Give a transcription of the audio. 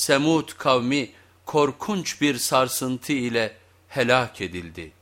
Semud kavmi korkunç bir sarsıntı ile helak edildi.